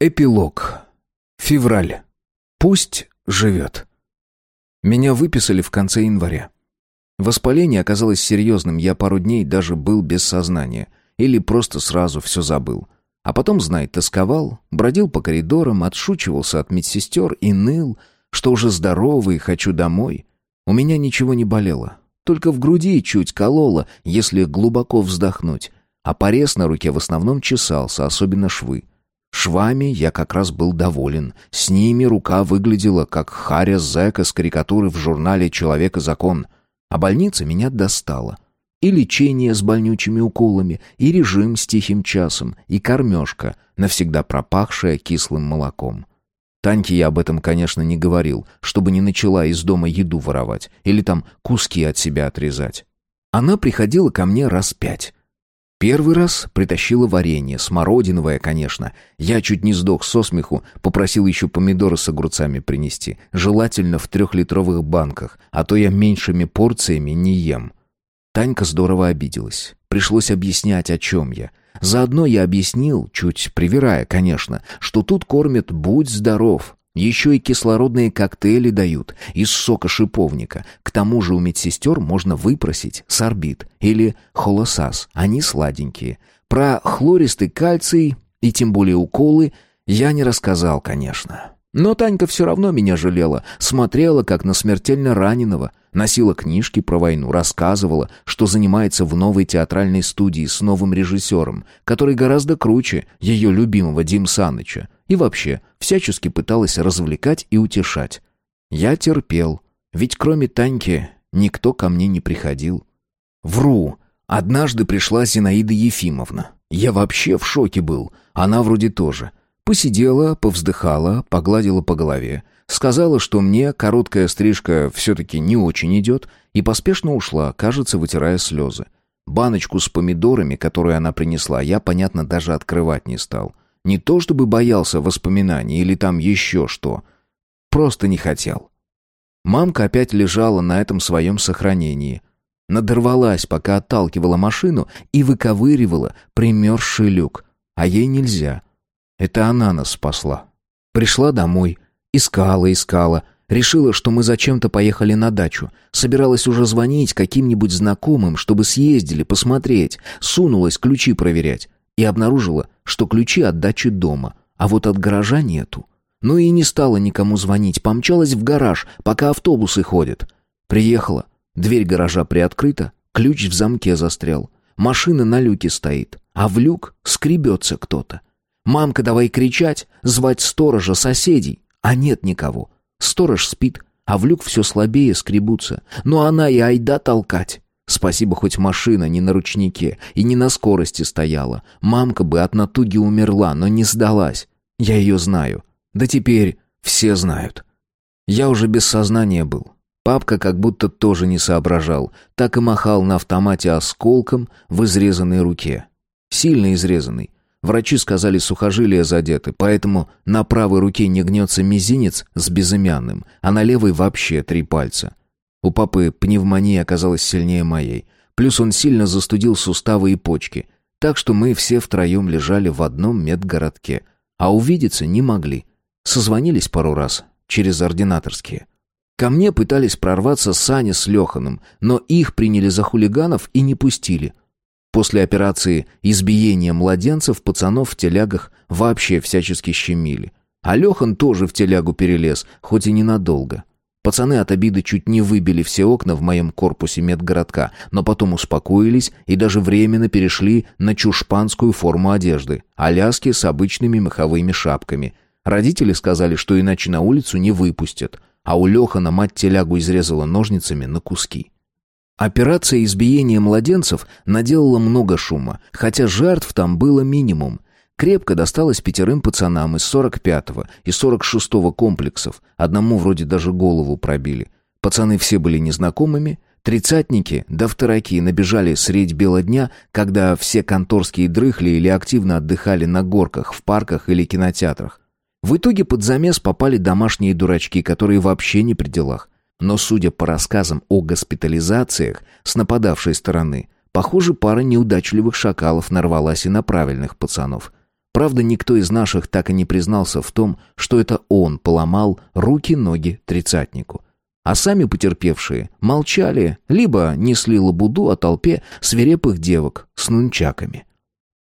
Эпилог. Февраль. Пусть живет. Меня выписали в конце января. Воспаление оказалось серьезным, я пару дней даже был без сознания. Или просто сразу все забыл. А потом, знай, тосковал, бродил по коридорам, отшучивался от медсестер и ныл, что уже здоровый, хочу домой. У меня ничего не болело. Только в груди чуть кололо, если глубоко вздохнуть. А порез на руке в основном чесался, особенно швы. Швами я как раз был доволен. С ними рука выглядела, как Харя Зека с карикатуры в журнале «Человек и закон». А больница меня достала. И лечение с больнючими уколами, и режим с тихим часом, и кормежка, навсегда пропахшая кислым молоком. Таньке я об этом, конечно, не говорил, чтобы не начала из дома еду воровать или там куски от себя отрезать. Она приходила ко мне раз пять. Первый раз притащила варенье, смородиновое, конечно. Я чуть не сдох со смеху, попросил еще помидоры с огурцами принести, желательно в трехлитровых банках, а то я меньшими порциями не ем. Танька здорово обиделась. Пришлось объяснять, о чем я. Заодно я объяснил, чуть привирая, конечно, что тут кормят «будь здоров», еще и кислородные коктейли дают из сока шиповника. К тому же у медсестер можно выпросить сорбит или холосас. Они сладенькие. Про хлористый кальций и тем более уколы я не рассказал, конечно. Но Танька все равно меня жалела, смотрела как на смертельно раненого, носила книжки про войну, рассказывала, что занимается в новой театральной студии с новым режиссером, который гораздо круче ее любимого Дим Саныча, и вообще всячески пыталась развлекать и утешать. Я терпел, ведь кроме Таньки никто ко мне не приходил. Вру, однажды пришла Зинаида Ефимовна. Я вообще в шоке был, она вроде тоже — Посидела, повздыхала, погладила по голове, сказала, что мне короткая стрижка все-таки не очень идет, и поспешно ушла, кажется, вытирая слезы. Баночку с помидорами, которую она принесла, я, понятно, даже открывать не стал. Не то чтобы боялся воспоминаний или там еще что. Просто не хотел. Мамка опять лежала на этом своем сохранении. Надорвалась, пока отталкивала машину и выковыривала примерзший люк. А ей нельзя. Это она нас спасла. Пришла домой, искала, искала, решила, что мы зачем-то поехали на дачу. Собиралась уже звонить каким-нибудь знакомым, чтобы съездили, посмотреть. Сунулась ключи проверять. И обнаружила, что ключи от дачи дома, а вот от гаража нету. Ну и не стала никому звонить, помчалась в гараж, пока автобусы ходят. Приехала. Дверь гаража приоткрыта, ключ в замке застрял. Машина на люке стоит, а в люк скребется кто-то. Мамка, давай кричать, звать сторожа, соседей. А нет никого. Сторож спит, а в люк все слабее скребутся. Но она и айда толкать. Спасибо, хоть машина не на ручнике и не на скорости стояла. Мамка бы от натуги умерла, но не сдалась. Я ее знаю. Да теперь все знают. Я уже без сознания был. Папка как будто тоже не соображал, так и махал на автомате осколком в изрезанной руке. Сильно изрезанный, Врачи сказали, сухожилия задеты, поэтому на правой руке не гнется мизинец с безымянным, а на левой вообще три пальца. У папы пневмония оказалась сильнее моей. Плюс он сильно застудил суставы и почки. Так что мы все втроем лежали в одном медгородке. А увидеться не могли. Созвонились пару раз через ординаторские. Ко мне пытались прорваться Саня с Леханом, но их приняли за хулиганов и не пустили — После операции избиения младенцев пацанов в телягах вообще всячески щемили. А Лехан тоже в телягу перелез, хоть и ненадолго. Пацаны от обиды чуть не выбили все окна в моем корпусе медгородка, но потом успокоились и даже временно перешли на чушпанскую форму одежды, аляски с обычными меховыми шапками. Родители сказали, что иначе на улицу не выпустят, а у Лехана мать телягу изрезала ножницами на куски. Операция избиения младенцев наделала много шума, хотя жертв там было минимум. Крепко досталось пятерым пацанам из 45-го и 46-го комплексов, одному вроде даже голову пробили. Пацаны все были незнакомыми, тридцатники да втораки набежали средь бела дня, когда все конторские дрыхли или активно отдыхали на горках, в парках или кинотеатрах. В итоге под замес попали домашние дурачки, которые вообще не при делах. Но, судя по рассказам о госпитализациях с нападавшей стороны, похоже, пара неудачливых шакалов нарвалась и на правильных пацанов. Правда, никто из наших так и не признался в том, что это он поломал руки-ноги тридцатнику. А сами потерпевшие молчали, либо несли лабуду о толпе свирепых девок с нунчаками.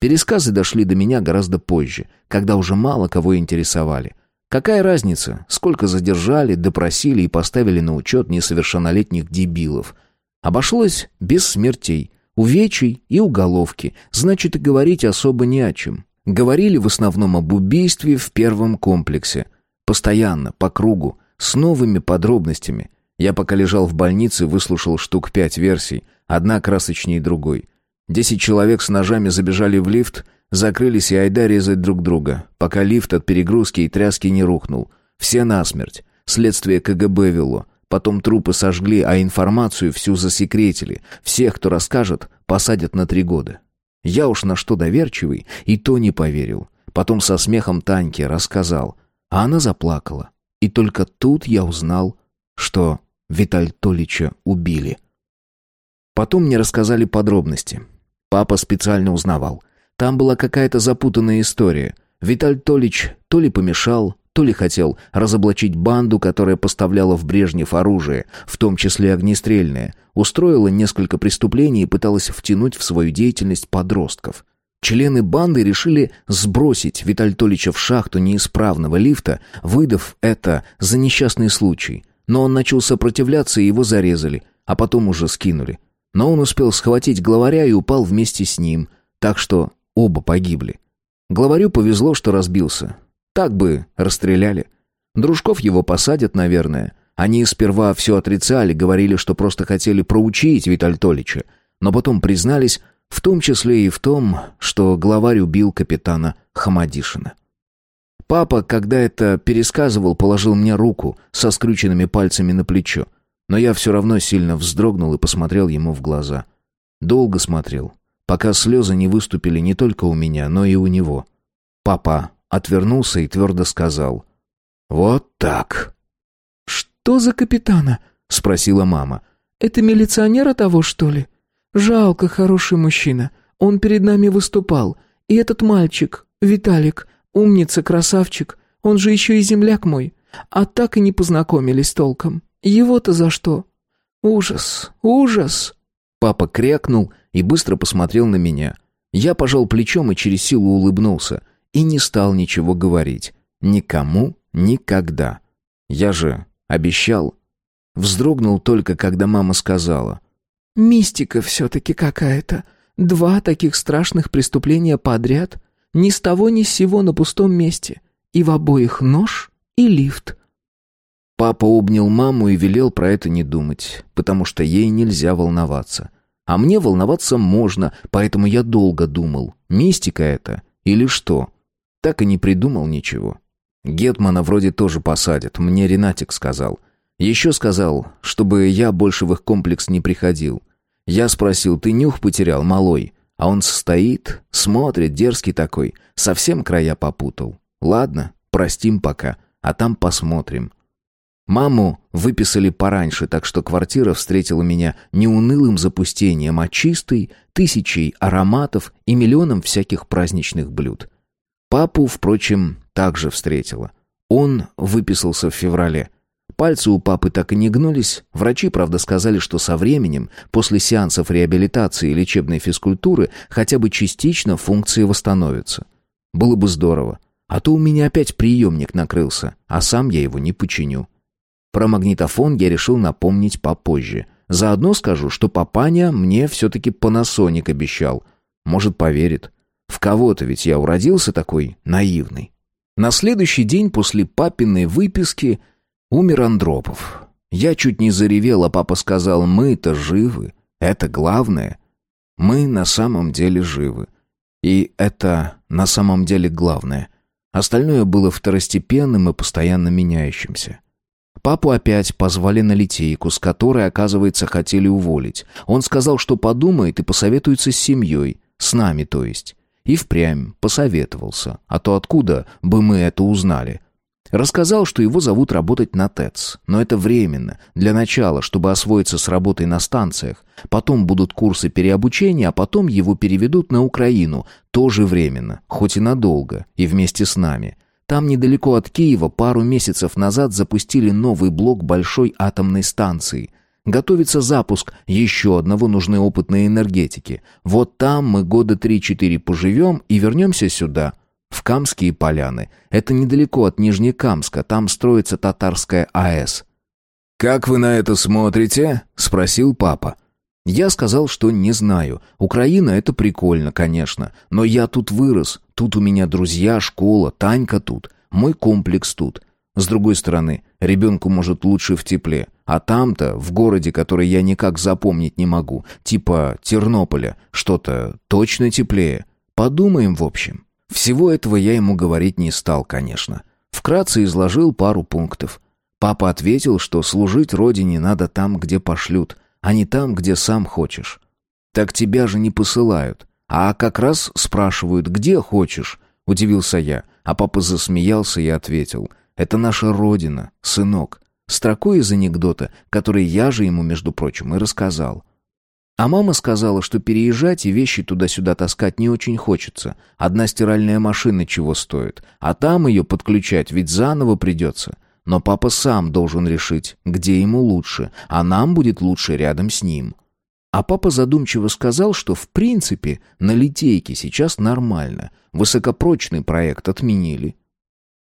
Пересказы дошли до меня гораздо позже, когда уже мало кого интересовали. Какая разница, сколько задержали, допросили и поставили на учет несовершеннолетних дебилов? Обошлось без смертей, увечий и уголовки, значит и говорить особо не о чем. Говорили в основном об убийстве в первом комплексе. Постоянно, по кругу, с новыми подробностями. Я пока лежал в больнице, выслушал штук пять версий, одна красочнее другой. Десять человек с ножами забежали в лифт, закрылись и айда резать друг друга, пока лифт от перегрузки и тряски не рухнул. Все насмерть. Следствие КГБ вело. Потом трупы сожгли, а информацию всю засекретили. Всех, кто расскажет, посадят на три года. Я уж на что доверчивый, и то не поверил. Потом со смехом Таньке рассказал, а она заплакала. И только тут я узнал, что Виталь Толича убили. Потом мне рассказали подробности. Папа специально узнавал. Там была какая-то запутанная история. Виталь Толич то ли помешал, то ли хотел разоблачить банду, которая поставляла в Брежнев оружие, в том числе огнестрельное, устроила несколько преступлений и пыталась втянуть в свою деятельность подростков. Члены банды решили сбросить Витальтолича в шахту неисправного лифта, выдав это за несчастный случай. Но он начал сопротивляться, и его зарезали, а потом уже скинули. Но он успел схватить главаря и упал вместе с ним, так что оба погибли. Главарю повезло, что разбился. Так бы расстреляли. Дружков его посадят, наверное. Они сперва все отрицали, говорили, что просто хотели проучить Витальтолича, но потом признались, в том числе и в том, что главарь убил капитана Хамадишина. Папа, когда это пересказывал, положил мне руку со скрюченными пальцами на плечо, но я все равно сильно вздрогнул и посмотрел ему в глаза. Долго смотрел, пока слезы не выступили не только у меня, но и у него. Папа отвернулся и твердо сказал «Вот так». «Что за капитана?» — спросила мама. «Это милиционера того, что ли?» Жалко, хороший мужчина. Он перед нами выступал. И этот мальчик, Виталик, умница, красавчик. Он же еще и земляк мой. А так и не познакомились толком. Его-то за что? Ужас, ужас. Папа крякнул и быстро посмотрел на меня. Я пожал плечом и через силу улыбнулся. И не стал ничего говорить. Никому, никогда. Я же обещал. Вздрогнул только, когда мама сказала. Мистика все-таки какая-то. Два таких страшных преступления подряд. Ни с того ни с сего на пустом месте. И в обоих нож и лифт. Папа обнял маму и велел про это не думать, потому что ей нельзя волноваться. А мне волноваться можно, поэтому я долго думал, мистика это или что. Так и не придумал ничего. Гетмана вроде тоже посадят, мне Ренатик сказал. Еще сказал, чтобы я больше в их комплекс не приходил. Я спросил, ты нюх потерял, малой? А он стоит, смотрит, дерзкий такой, совсем края попутал. Ладно, простим пока, а там посмотрим. Маму выписали пораньше, так что квартира встретила меня не унылым запустением, а чистой, тысячей ароматов и миллионом всяких праздничных блюд. Папу, впрочем, также встретила. Он выписался в феврале. Пальцы у папы так и не гнулись. Врачи, правда, сказали, что со временем, после сеансов реабилитации и лечебной физкультуры, хотя бы частично функции восстановятся. Было бы здорово. А то у меня опять приемник накрылся, а сам я его не починю. Про магнитофон я решил напомнить попозже. Заодно скажу, что папаня мне все-таки панасоник обещал. Может, поверит. Кого-то ведь я уродился такой наивный. На следующий день после папиной выписки Умер Андропов. Я чуть не заревел, а папа сказал, мы-то живы. Это главное. Мы на самом деле живы. И это на самом деле главное. Остальное было второстепенным и постоянно меняющимся. Папу опять позвали на литейку, с которой, оказывается, хотели уволить. Он сказал, что подумает и посоветуется с семьей, с нами, то есть. И впрямь посоветовался. А то откуда бы мы это узнали? Рассказал, что его зовут работать на ТЭЦ, но это временно, для начала, чтобы освоиться с работой на станциях. Потом будут курсы переобучения, а потом его переведут на Украину, тоже временно, хоть и надолго, и вместе с нами. Там недалеко от Киева пару месяцев назад запустили новый блок большой атомной станции. Готовится запуск еще одного нужной опытной энергетики. Вот там мы года 3-4 поживем и вернемся сюда – в Камские поляны. Это недалеко от Нижнекамска, там строится татарская АЭС. «Как вы на это смотрите?» — спросил папа. Я сказал, что не знаю. Украина — это прикольно, конечно. Но я тут вырос. Тут у меня друзья, школа, Танька тут. Мой комплекс тут. С другой стороны, ребенку может лучше в тепле. А там-то, в городе, который я никак запомнить не могу, типа Тернополя, что-то точно теплее. Подумаем в общем. Всего этого я ему говорить не стал, конечно. Вкратце изложил пару пунктов. Папа ответил, что служить родине надо там, где пошлют, а не там, где сам хочешь. Так тебя же не посылают. А как раз спрашивают, где хочешь, удивился я, а папа засмеялся и ответил: "Это наша родина, сынок". Строкой из анекдота, который я же ему, между прочим, и рассказал. А мама сказала, что переезжать и вещи туда-сюда таскать не очень хочется. Одна стиральная машина чего стоит. А там ее подключать ведь заново придется. Но папа сам должен решить, где ему лучше, а нам будет лучше рядом с ним. А папа задумчиво сказал, что в принципе на литейке сейчас нормально. Высокопрочный проект отменили.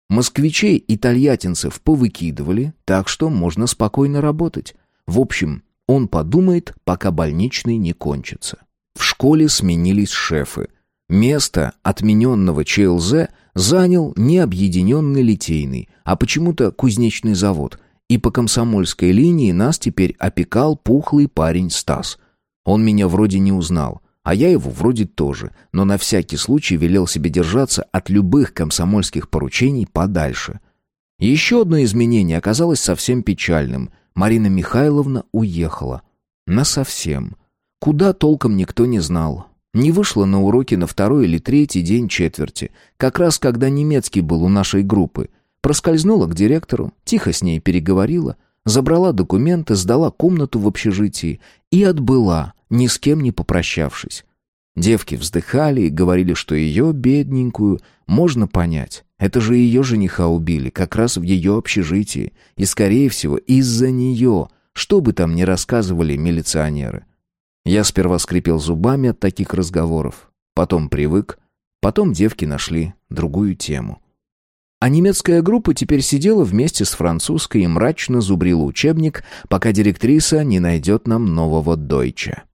Москвичей и тольяттинцев повыкидывали, так что можно спокойно работать. В общем, он подумает, пока больничный не кончится. В школе сменились шефы. Место отмененного ЧЛЗ занял не объединенный литейный, а почему-то кузнечный завод. И по комсомольской линии нас теперь опекал пухлый парень Стас. Он меня вроде не узнал, а я его вроде тоже, но на всякий случай велел себе держаться от любых комсомольских поручений подальше. Еще одно изменение оказалось совсем печальным – Марина Михайловна уехала. Насовсем. Куда толком никто не знал. Не вышла на уроки на второй или третий день четверти, как раз когда немецкий был у нашей группы. Проскользнула к директору, тихо с ней переговорила, забрала документы, сдала комнату в общежитии и отбыла, ни с кем не попрощавшись. Девки вздыхали и говорили, что ее, бедненькую, можно понять. Это же ее жениха убили, как раз в ее общежитии. И, скорее всего, из-за нее, что бы там ни рассказывали милиционеры. Я сперва скрипел зубами от таких разговоров, потом привык, потом девки нашли другую тему. А немецкая группа теперь сидела вместе с французской и мрачно зубрила учебник, пока директриса не найдет нам нового дойча.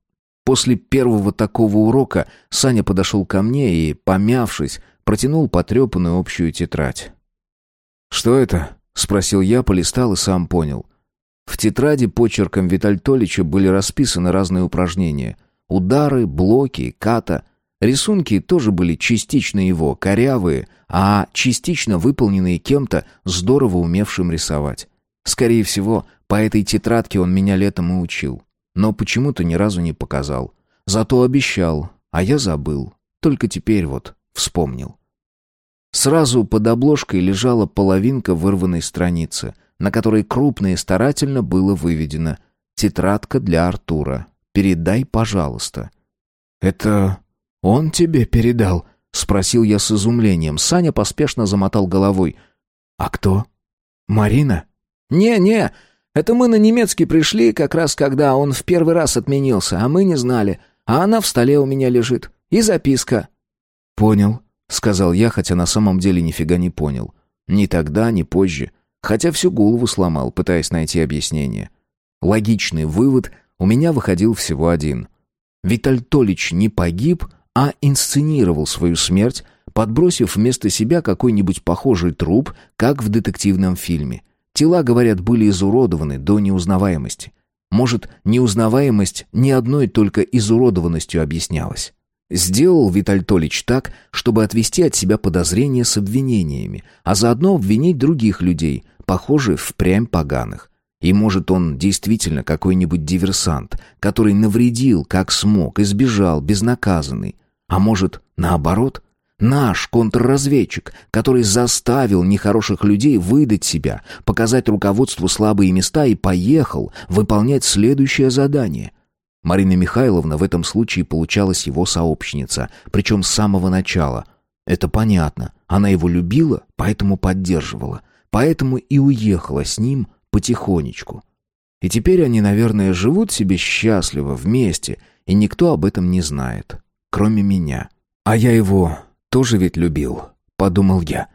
После первого такого урока Саня подошел ко мне и, помявшись, протянул потрепанную общую тетрадь. «Что это?» — спросил я, полистал и сам понял. В тетради почерком Витальтолича были расписаны разные упражнения. Удары, блоки, ката. Рисунки тоже были частично его, корявые, а частично выполненные кем-то, здорово умевшим рисовать. Скорее всего, по этой тетрадке он меня летом и учил. Но почему-то ни разу не показал. Зато обещал, а я забыл. Только теперь вот Вспомнил. Сразу под обложкой лежала половинка вырванной страницы, на которой крупно и старательно было выведено «Тетрадка для Артура. Передай, пожалуйста». «Это он тебе передал?» — спросил я с изумлением. Саня поспешно замотал головой. «А кто? Марина?» «Не-не, это мы на немецкий пришли, как раз когда он в первый раз отменился, а мы не знали. А она в столе у меня лежит. И записка. «Понял», — сказал я, хотя на самом деле нифига не понял. Ни тогда, ни позже. Хотя всю голову сломал, пытаясь найти объяснение. Логичный вывод у меня выходил всего один. Виталь Толич не погиб, а инсценировал свою смерть, подбросив вместо себя какой-нибудь похожий труп, как в детективном фильме. Тела, говорят, были изуродованы до неузнаваемости. Может, неузнаваемость не одной только изуродованностью объяснялась. Сделал Виталь Толич так, чтобы отвести от себя подозрения с обвинениями, а заодно обвинить других людей, похожих впрямь поганых. И может он действительно какой-нибудь диверсант, который навредил, как смог, избежал, безнаказанный. А может, наоборот, Наш контрразведчик, который заставил нехороших людей выдать себя, показать руководству слабые места и поехал выполнять следующее задание. Марина Михайловна в этом случае получалась его сообщница, причем с самого начала. Это понятно. Она его любила, поэтому поддерживала. Поэтому и уехала с ним потихонечку. И теперь они, наверное, живут себе счастливо вместе, и никто об этом не знает, кроме меня. А я его тоже ведь любил, подумал я.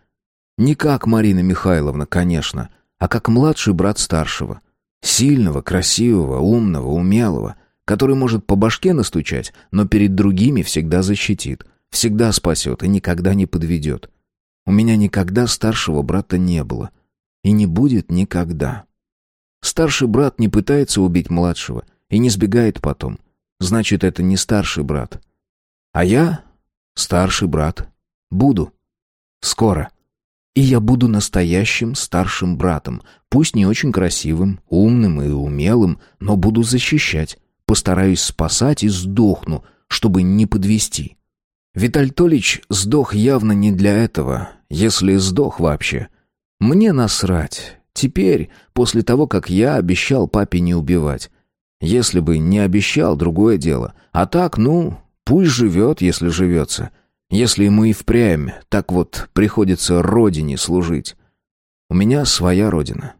Не как Марина Михайловна, конечно, а как младший брат старшего. Сильного, красивого, умного, умелого, который может по башке настучать, но перед другими всегда защитит, всегда спасет и никогда не подведет. У меня никогда старшего брата не было. И не будет никогда. Старший брат не пытается убить младшего и не сбегает потом. Значит, это не старший брат. А я старший брат. Буду. Скоро. И я буду настоящим старшим братом, пусть не очень красивым, умным и умелым, но буду защищать, постараюсь спасать и сдохну, чтобы не подвести. Виталь Толич сдох явно не для этого, если сдох вообще. Мне насрать. Теперь, после того, как я обещал папе не убивать. Если бы не обещал, другое дело. А так, ну, Пусть живет, если живется. Если ему и впрямь так вот приходится родине служить. У меня своя родина.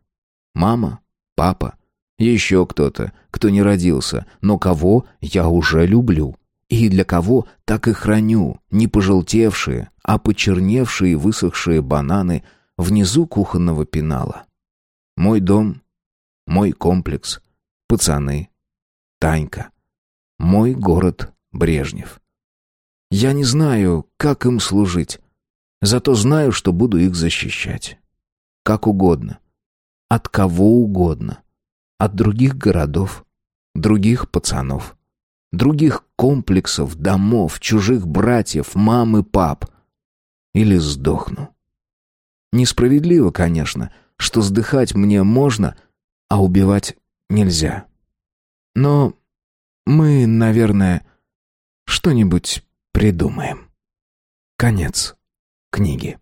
Мама, папа, еще кто-то, кто не родился, но кого я уже люблю. И для кого так и храню не пожелтевшие, а почерневшие и высохшие бананы внизу кухонного пенала. Мой дом, мой комплекс, пацаны, Танька, мой город Брежнев. Я не знаю, как им служить, зато знаю, что буду их защищать. Как угодно. От кого угодно. От других городов, других пацанов, других комплексов, домов, чужих братьев, мам и пап. Или сдохну. Несправедливо, конечно, что сдыхать мне можно, а убивать нельзя. Но мы, наверное, что-нибудь придумаем. Конец книги.